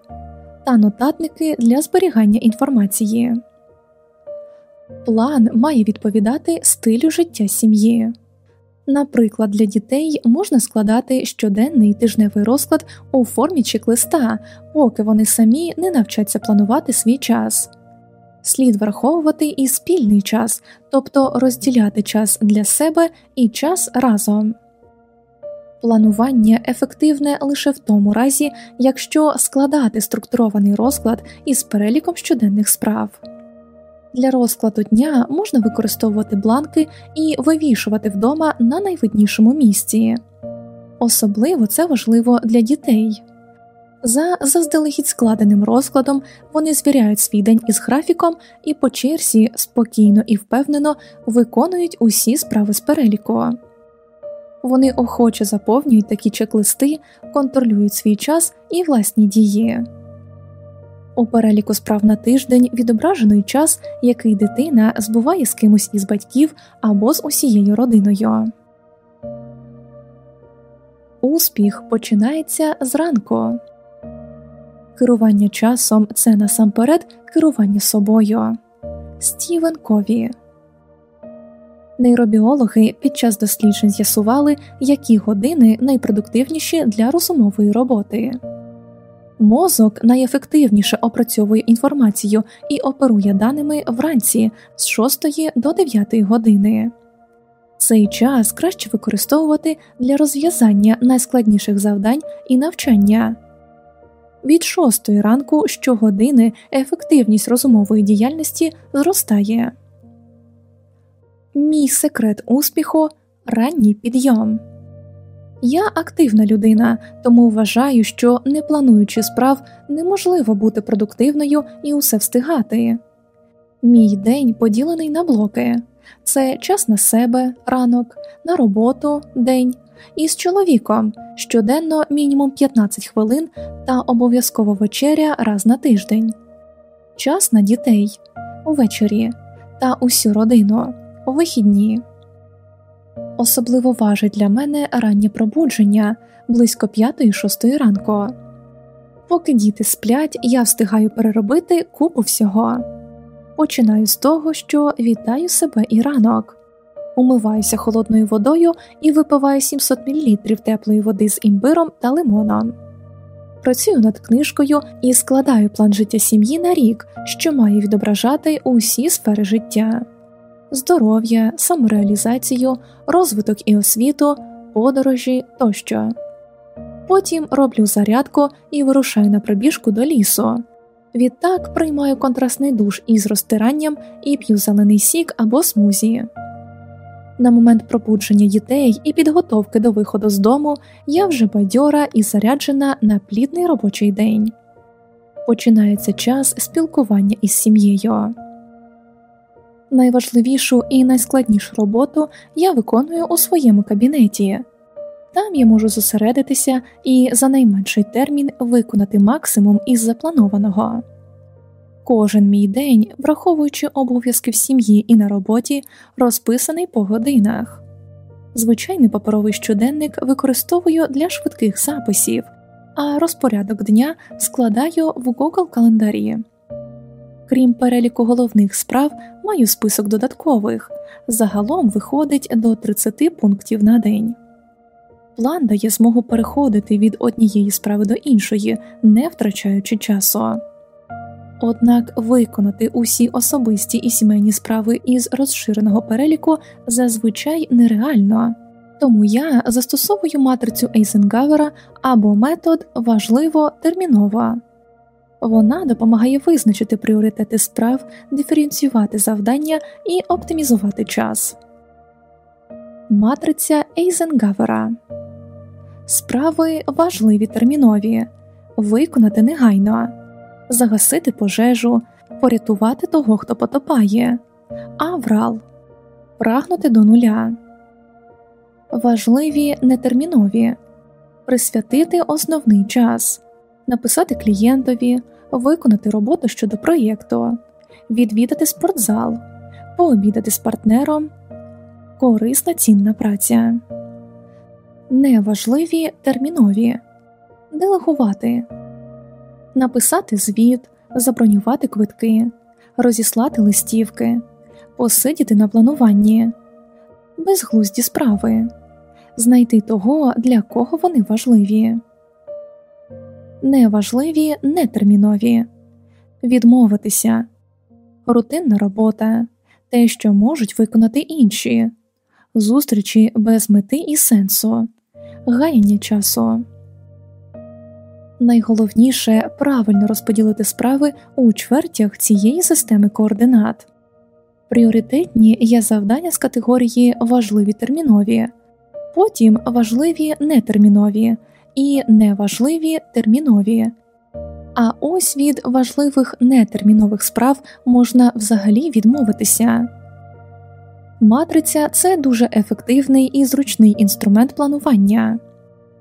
та нотатники для зберігання інформації. План має відповідати стилю життя сім'ї. Наприклад, для дітей можна складати щоденний тижневий розклад у формі чек-листа, поки вони самі не навчаться планувати свій час. Слід враховувати і спільний час, тобто розділяти час для себе і час разом. Планування ефективне лише в тому разі, якщо складати структурований розклад із переліком щоденних справ. Для розкладу дня можна використовувати бланки і вивішувати вдома на найвиднішому місці. Особливо це важливо для дітей. За заздалегідь складеним розкладом вони звіряють свій день із графіком і по черзі спокійно і впевнено виконують усі справи з переліку. Вони охоче заповнюють такі чек-листи, контролюють свій час і власні дії. У переліку справ на тиждень відображено й час, який дитина збуває з кимось із батьків або з усією родиною. Успіх починається зранку. Керування часом це насамперед керування собою. Стівен Кові Нейробіологи під час досліджень з'ясували, які години найпродуктивніші для розумової роботи. Мозок найефективніше опрацьовує інформацію і оперує даними вранці з 6 до 9 години. Цей час краще використовувати для розв'язання найскладніших завдань і навчання. Від 6 ранку щогодини ефективність розумової діяльності зростає. Мій секрет успіху ранній підйом. Я активна людина, тому вважаю, що не плануючи справ, неможливо бути продуктивною і усе встигати. Мій день поділений на блоки. Це час на себе, ранок, на роботу, день, і з чоловіком щоденно мінімум 15 хвилин та обов'язково вечеря раз на тиждень, час на дітей. Увечері. Та усю родину. У вихідні. Особливо важить для мене раннє пробудження близько 5-6 ранку. Поки діти сплять, я встигаю переробити купу всього. Починаю з того, що вітаю себе і ранок, умиваюся холодною водою і випиваю 700 мл теплої води з імбиром та лимоном. Працюю над книжкою і складаю план життя сім'ї на рік, що має відображати усі сфери життя здоров'я, самореалізацію, розвиток і освіту, подорожі тощо. Потім роблю зарядку і вирушаю на пробіжку до лісу. Відтак приймаю контрастний душ із розтиранням і п'ю зелений сік або смузі. На момент пробудження дітей і підготовки до виходу з дому я вже бадьора і заряджена на плідний робочий день. Починається час спілкування із сім'єю. Найважливішу і найскладнішу роботу я виконую у своєму кабінеті. Там я можу зосередитися і за найменший термін виконати максимум із запланованого. Кожен мій день, враховуючи обов'язки в сім'ї і на роботі, розписаний по годинах. Звичайний паперовий щоденник використовую для швидких записів, а розпорядок дня складаю в Google календарі. Крім переліку головних справ, маю список додаткових, загалом виходить до 30 пунктів на день. План дає змогу переходити від однієї справи до іншої, не втрачаючи часу. Однак виконати усі особисті і сімейні справи із розширеного переліку зазвичай нереально, тому я застосовую матрицю Ейзенгавера або метод важливо терміново. Вона допомагає визначити пріоритети справ, диференціювати завдання і оптимізувати час. Матриця Ейзенгавера. Справи важливі термінові. Виконати негайно, загасити пожежу, порятувати того, хто потопає, аврал. Прагнути до нуля. Важливі нетермінові. Присвятити основний час, написати клієнтові, виконати роботу щодо проєкту, відвідати спортзал, пообідати з партнером, корисна цінна праця, неважливі термінові, делегувати, написати звіт, забронювати квитки, розіслати листівки, посидіти на плануванні, безглузді справи, знайти того, для кого вони важливі, неважливі нетермінові, відмовитися, рутинна робота, те, що можуть виконати інші, зустрічі без мети і сенсу, гаяння часу. Найголовніше правильно розподілити справи у чвертях цієї системи координат. Пріоритетні є завдання з категорії важливі термінові, потім важливі нетермінові і неважливі термінові. А ось від важливих нетермінових справ можна взагалі відмовитися. Матриця це дуже ефективний і зручний інструмент планування.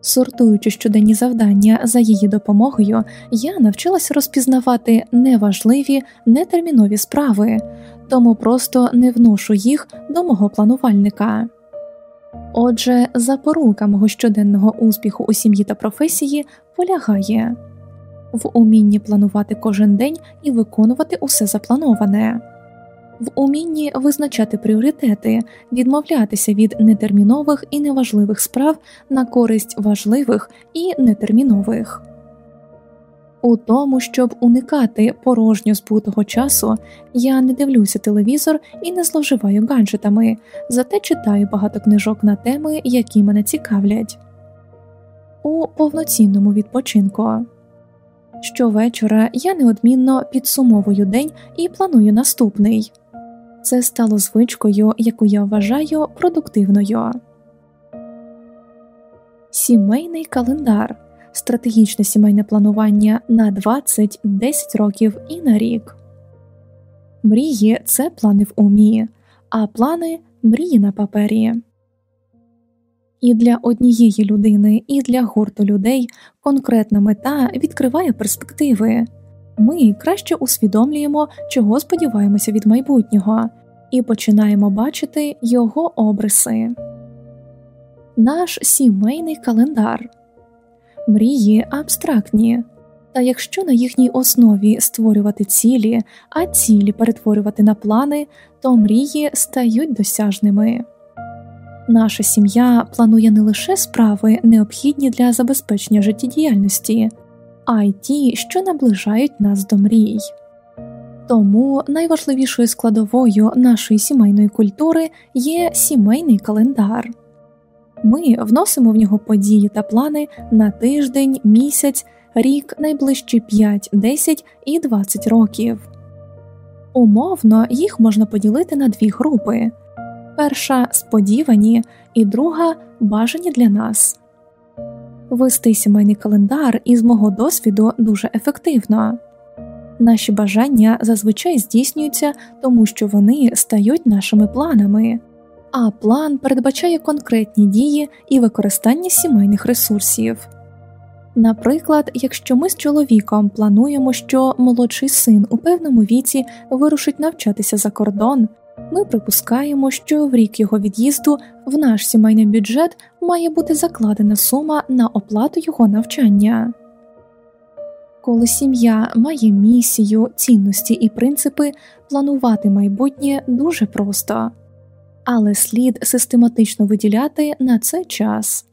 Сортуючи щоденні завдання за її допомогою, я навчилася розпізнавати неважливі нетермінові справи, тому просто не вношу їх до мого планувальника. Отже, запорука мого щоденного успіху у сім'ї та професії полягає в умінні планувати кожен день і виконувати усе заплановане, в умінні визначати пріоритети, відмовлятися від нетермінових і неважливих справ на користь важливих і нетермінових. У тому, щоб уникати порожньо збутого часу, я не дивлюся телевізор і не зловживаю гаджетами, зате читаю багато книжок на теми, які мене цікавлять. У повноцінному відпочинку. Щовечора я неодмінно підсумовую день і планую наступний це стало звичкою, яку я вважаю продуктивною. Сімейний календар стратегічне сімейне планування на 20-10 років і на рік. Мрії це плани в умі, а плани мрії на папері. І для однієї людини, і для гурту людей конкретна мета відкриває перспективи. Ми краще усвідомлюємо, чого сподіваємося від майбутнього, і починаємо бачити його обриси. Наш сімейний календар мрії абстрактні, та якщо на їхній основі створювати цілі, а цілі перетворювати на плани, то мрії стають досяжними. Наша сім'я планує не лише справи, необхідні для забезпечення життєдіяльності, а й ті, що наближають нас до мрій. Тому найважливішою складовою нашої сімейної культури є сімейний календар. Ми вносимо в нього події та плани на тиждень, місяць, рік, найближчі 5, 10 і 20 років. Умовно їх можна поділити на дві групи перша сподівані, і друга бажані для нас. Вести сімейний календар із мого досвіду дуже ефективно. Наші бажання зазвичай здійснюються, тому що вони стають нашими планами а план передбачає конкретні дії і використання сімейних ресурсів. Наприклад, якщо ми з чоловіком плануємо, що молодший син у певному віці вирушить навчатися за кордон, ми припускаємо, що в рік його від'їзду в наш сімейний бюджет має бути закладена сума на оплату його навчання. Коли сім'я має місію, цінності і принципи, планувати майбутнє дуже просто але слід систематично виділяти на це час.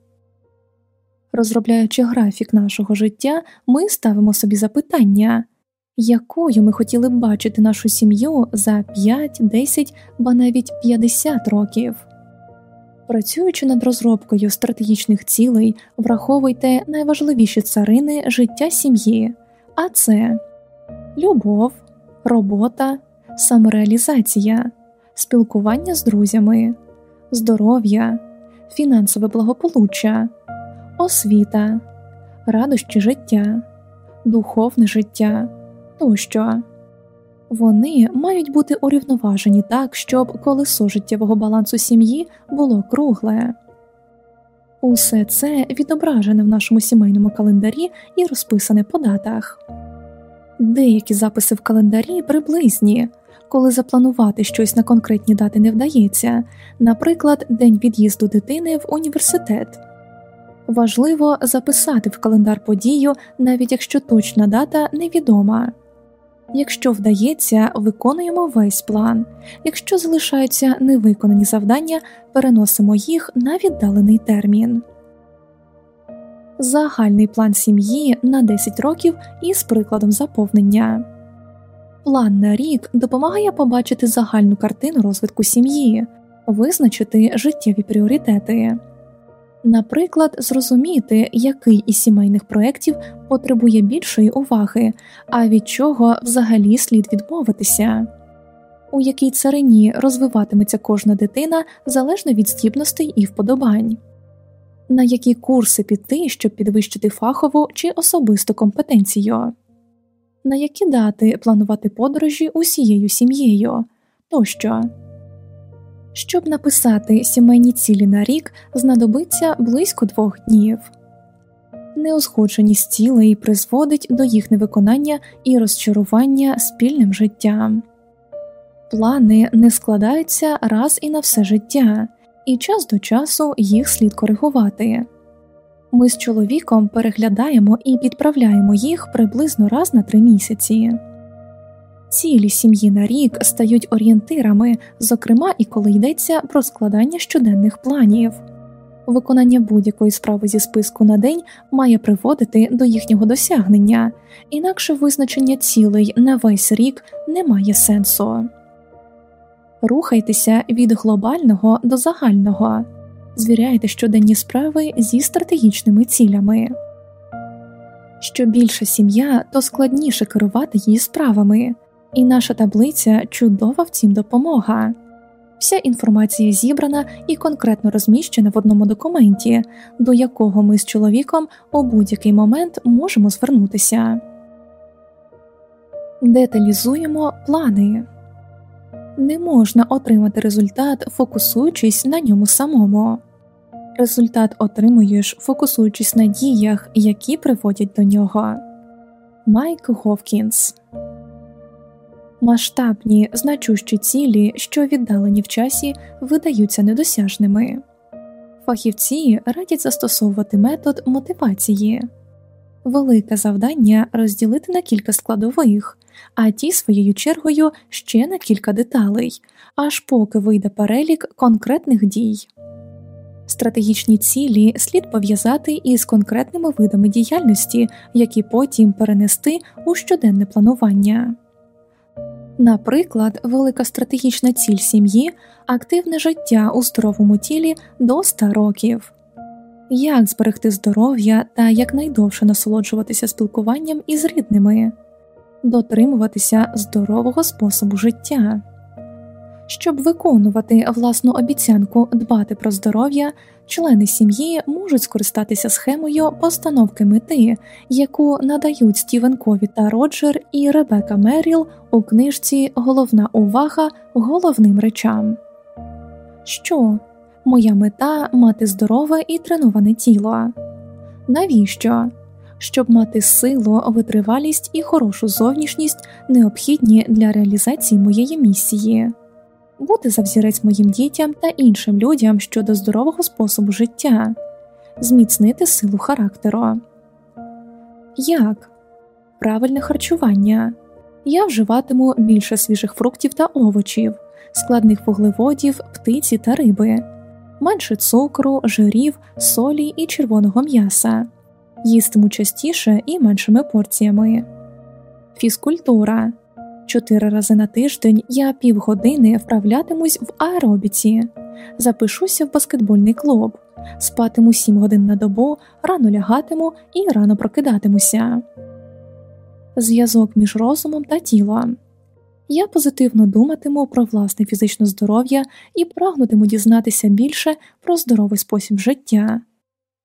Розробляючи графік нашого життя, ми ставимо собі запитання, якою ми хотіли б бачити нашу сім'ю за 5, 10, ба навіть 50 років. Працюючи над розробкою стратегічних цілей, враховуйте найважливіші царини життя сім'ї, а це любов, робота, самореалізація, спілкування з друзями, здоров'я, фінансове благополуччя, освіта, радощі життя, духовне життя тощо. Вони мають бути урівноважені так, щоб колесо життєвого балансу сім'ї було кругле. Усе це відображене в нашому сімейному календарі і розписане по датах. Деякі записи в календарі приблизні, коли запланувати щось на конкретні дати не вдається, наприклад, день від'їзду дитини в університет. Важливо записати в календар подію, навіть якщо точна дата невідома. Якщо вдається, виконуємо весь план, якщо залишаються невиконані завдання, переносимо їх на віддалений термін. Загальний план сім'ї на 10 років із прикладом заповнення. План на рік допомагає побачити загальну картину розвитку сім'ї, визначити життєві пріоритети. Наприклад, зрозуміти, який із сімейних проєктів потребує більшої уваги, а від чого взагалі слід відмовитися, у якій царині розвиватиметься кожна дитина залежно від здібностей і вподобань, на які курси піти, щоб підвищити фахову чи особисту компетенцію, на які дати планувати подорожі усією сім'єю тощо. Щоб написати сімейні цілі на рік, знадобиться близько двох днів. Неузгодженість цілей призводить до їх невиконання і розчарування спільним життям. Плани не складаються раз і на все життя, і час до часу їх слід коригувати. Ми з чоловіком переглядаємо і підправляємо їх приблизно раз на три місяці. Цілі сім'ї на рік стають орієнтирами, зокрема і коли йдеться про складання щоденних планів. Виконання будь-якої справи зі списку на день має приводити до їхнього досягнення, інакше визначення цілей на весь рік не має сенсу. Рухайтеся від глобального до загального, звіряйте щоденні справи зі стратегічними цілями. Що більша сім'я, то складніше керувати її справами і наша таблиця чудова в цім допомога. Вся інформація зібрана і конкретно розміщена в одному документі, до якого ми з чоловіком у будь-який момент можемо звернутися. Деталізуємо плани не можна отримати результат, фокусуючись на ньому самому. Результат отримуєш, фокусуючись на діях, які приводять до нього. Майк Говкінс Масштабні, значущі цілі, що віддалені в часі, видаються недосяжними. Фахівці радять застосовувати метод мотивації, велике завдання розділити на кілька складових, а ті своєю чергою ще на кілька деталей, аж поки вийде перелік конкретних дій. Стратегічні цілі слід пов'язати із конкретними видами діяльності, які потім перенести у щоденне планування. Наприклад, велика стратегічна ціль сім'ї активне життя у здоровому тілі до 100 років, як зберегти здоров'я та якнайдовше насолоджуватися спілкуванням із рідними, дотримуватися здорового способу життя. Щоб виконувати власну обіцянку дбати про здоров'я, члени сім'ї можуть скористатися схемою постановки мети, яку надають Стівен Кові та Роджер і Ребека Меріл у книжці Головна увага головним речам. Що моя мета мати здорове і треноване тіло? Навіщо? Щоб мати силу, витривалість і хорошу зовнішність, необхідні для реалізації моєї місії бути за взірець моїм дітям та іншим людям щодо здорового способу життя, зміцнити силу характеру. Як правильне харчування. Я вживатиму більше свіжих фруктів та овочів, складних вуглеводів, птиці та риби, менше цукру, жирів, солі і червоного м'яса, їстиму частіше і меншими порціями. Фізкультура Чотири рази на тиждень я півгодини вправлятимусь в аеробіці, запишуся в баскетбольний клуб, спатиму сім годин на добу, рано лягатиму і рано прокидатимуся. Зв'язок між розумом та тілом. Я позитивно думатиму про власне фізичне здоров'я і прагнутиму дізнатися більше про здоровий спосіб життя,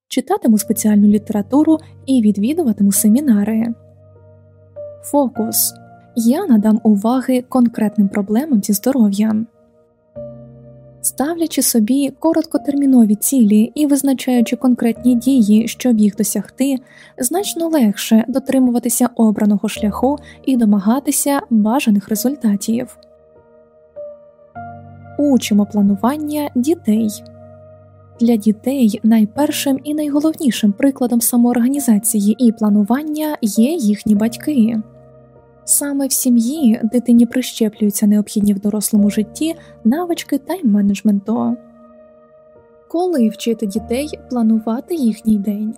читатиму спеціальну літературу і відвідуватиму семінари. Фокус я надам уваги конкретним проблемам зі здоров'ям. Ставлячи собі короткотермінові цілі і визначаючи конкретні дії, щоб їх досягти, значно легше дотримуватися обраного шляху і домагатися бажаних результатів. Учимо планування дітей. Для дітей найпершим і найголовнішим прикладом самоорганізації і планування є їхні батьки. Саме в сім'ї дитині прищеплюються необхідні в дорослому житті навички тайм-менеджменту. Коли вчити дітей планувати їхній день.